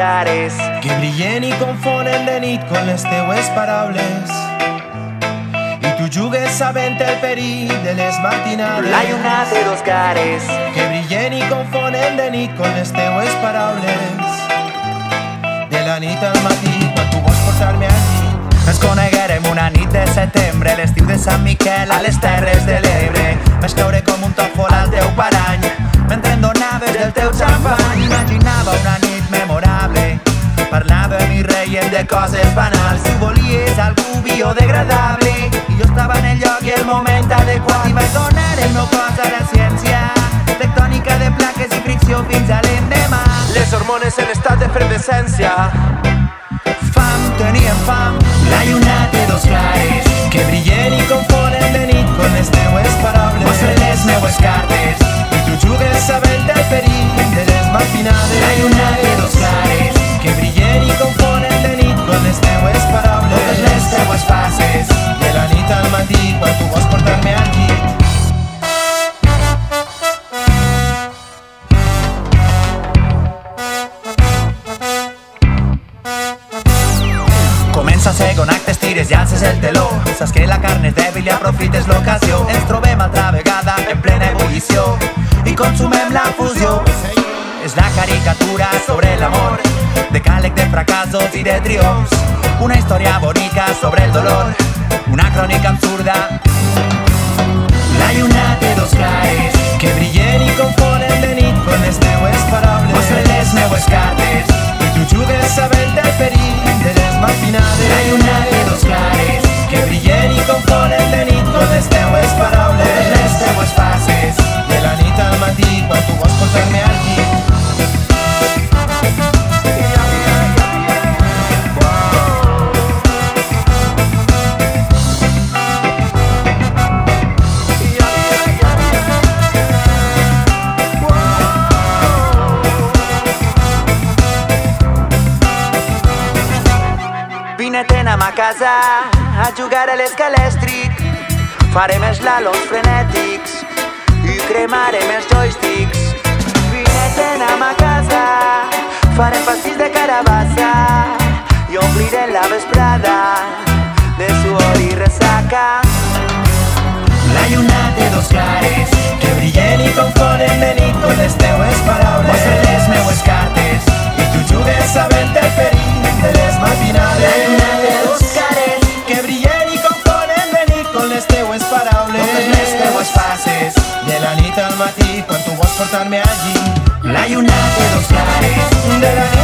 cares. Que brillen i confonen de nit con les teues paraules. I tu jugues sabent el perill de les matinades. La lluna té dos cares. Que brillen i confonen de nit con les teues paraules. De la nit al matí quan tu vols portar-me aquí ens coneguerem una nit de setembre, l'estiu de Sant Miquel a les Terres de l'Ebre. Vaig caure com un tòfol al teu parany, de coses banals. Tu volies algú biodegradable, i jo estava en el lloc i el moment adequat. I vaig donar el meu cos a la ciència, tectònica de plaques i fricció fins a l'endemà. Les hormones en estat d'efervescència Comença segon acte, estires i alces el teló. Saps que la carn és dèbil i aprofites l'ocasió. Ens trobem altra vegada en plena ebullició I consumem la fusió. És la caricatura sobre l'amor Decàleg de fracassos i de triomfs. Una història bonica sobre el dolor Una crònica absurda Vine-te'n a casa a jugar a l'escalèstric Farem els lalons frenètics i cremarem els joysticks. Vine-te'n a ma casa farem pastís de carabassa i omplirem la vesprada de suor i ressaca al matí, cuánto vuoi portarmi allí? L'hai una e dos chiavi della